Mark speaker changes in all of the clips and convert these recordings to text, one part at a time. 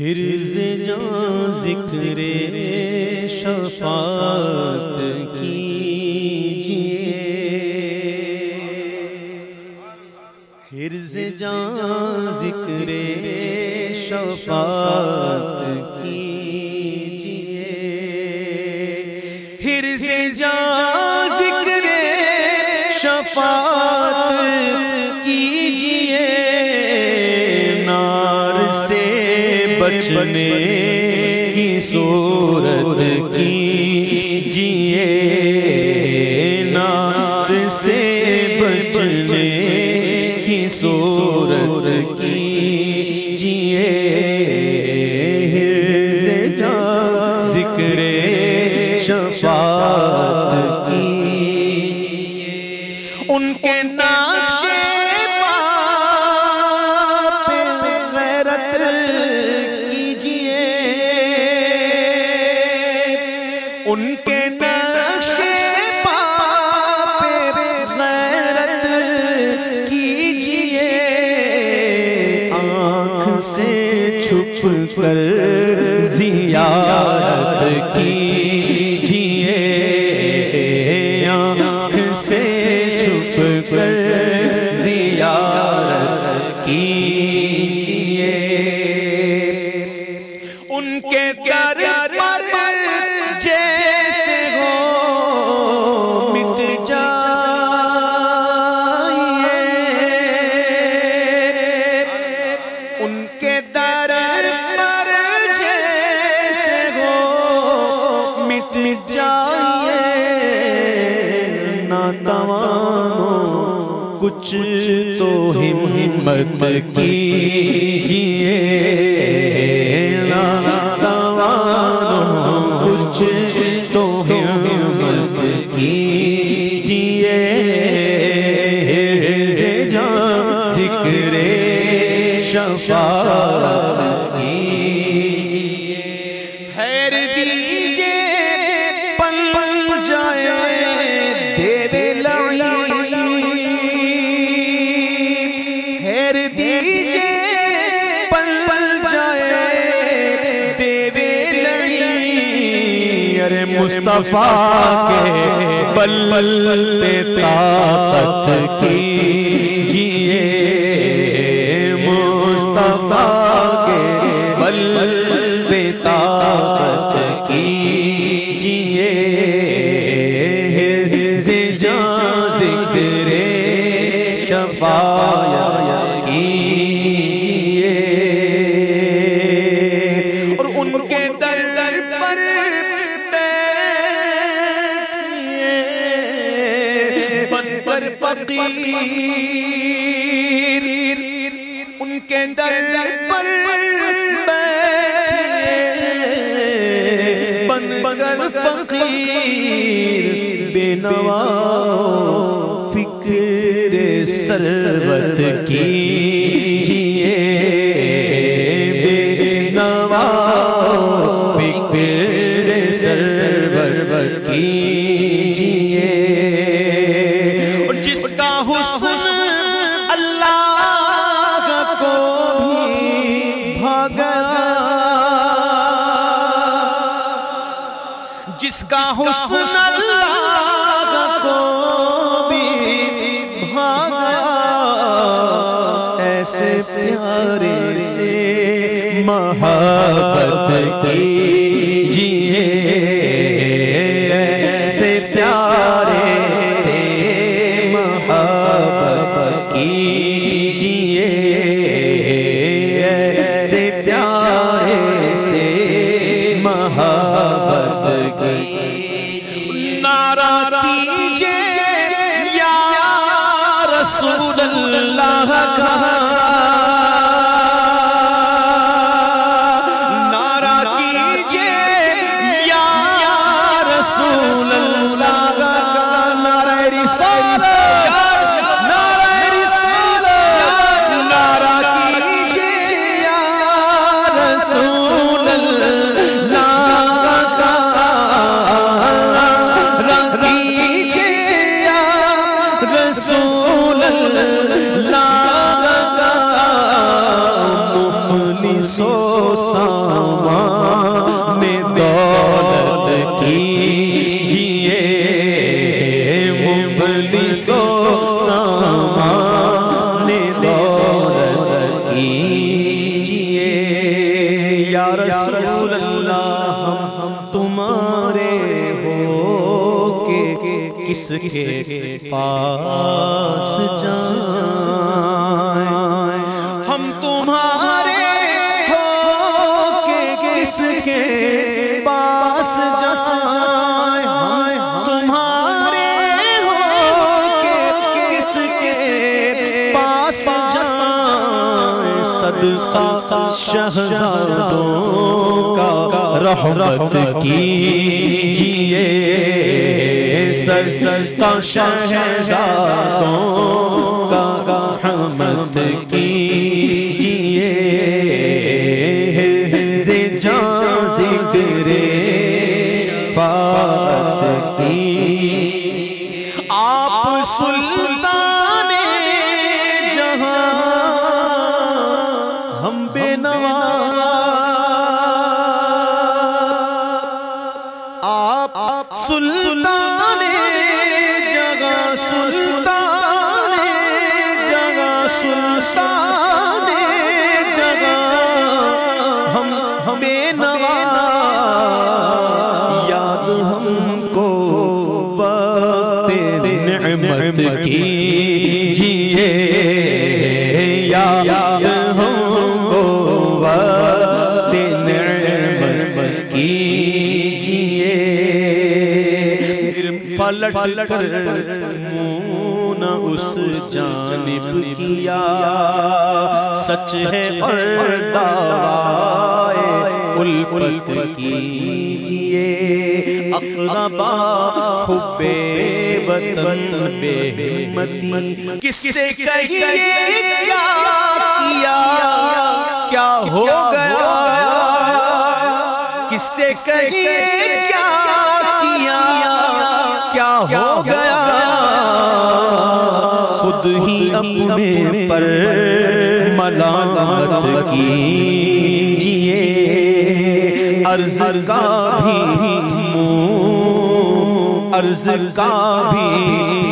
Speaker 1: حرز جان ذکر شفاعت کیجیے حرز جان ذکر شفاعت کیجیے حرز جان بچنے کی صورت کی جیے نار سے بچنے کی صورت کی۔ چھپ کر زیارت تو ہمت کیجیے ناتوانو لعی مصطفیٰ کے بل پہ طاقت کیجیے مصطفیٰ کے بل پہ طاقت کیجیے جان ذکر شفاعت فقیر ان کے در در پر بیٹھئے بن کر فقیر، بے نوا فکر سرورت کی۔ حسن اللہ کو بھی بھاگا ایسے پیارے سے محبت کی مجلس و سامان دولت کیجیے۔ یا رسول اللہ، ہم تمہارے ہو کے کس کے پاس رحمت کی جیے کا شہزادوں کا رحمت کی پلٹ کر منہ نہ اس جانب کیا۔ سچ ہے اور دعوائے الفت کیجیے۔ اقربا حب وطن بے ہمتی کس سے کہیے کیا کیا؟ کیا ہو گیا؟ کس سے کہیے کیا کیا ہو گیا؟ خود ہی اپنے پر ملامت کیجیے عرض کا بھی عرض کا بھی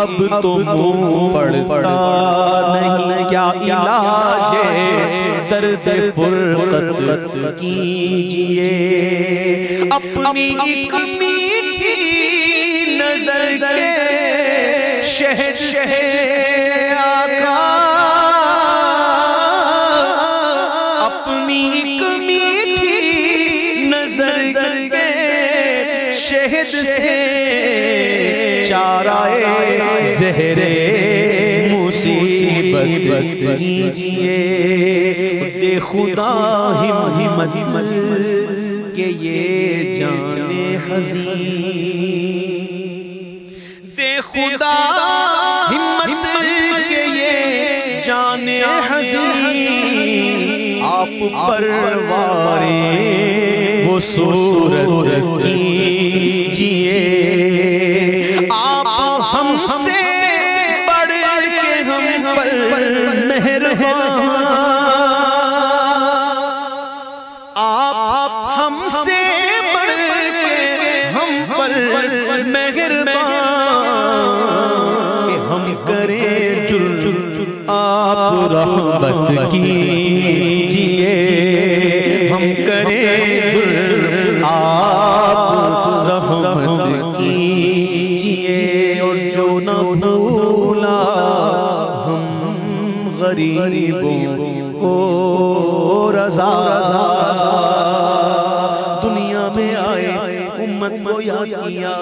Speaker 1: اب تو منہ پڑتا نہیں۔ کیا علاج درد فرقت کیجیے اپنی ایک شہد سے آقا اپنی ایک میٹھی نظر کے شہد سے چارائے زہر مصیبت کیجیے دے خدا ہمت کہ یہ جانے حزین خدا، ہمت کے یہ جانے حزین آپ پروارے وہ صورت کیجیے۔ آپ ہم سے بڑھ کے ہم پر مہربان۔ آپ رحمت کی امت کو یاد کیا۔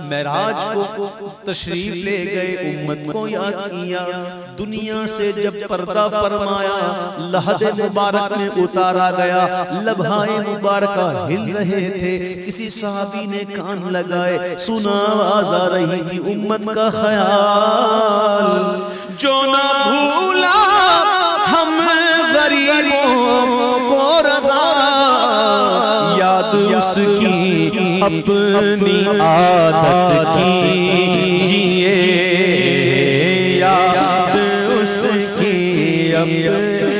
Speaker 1: معراج کو تشریف لے گئے، امت کو یاد کیا۔ دنیا سے جب پردہ فرمایا لحد مبارک میں اتارا گیا۔ لبھائے مبارکہ ہل رہے تھے۔ کسی صحابی نے کان لگائے۔ سنا آواز آ رہی تھی امت کا خیال۔ جو نہ اپنی عادت کی جیے یاد اس کی اپنی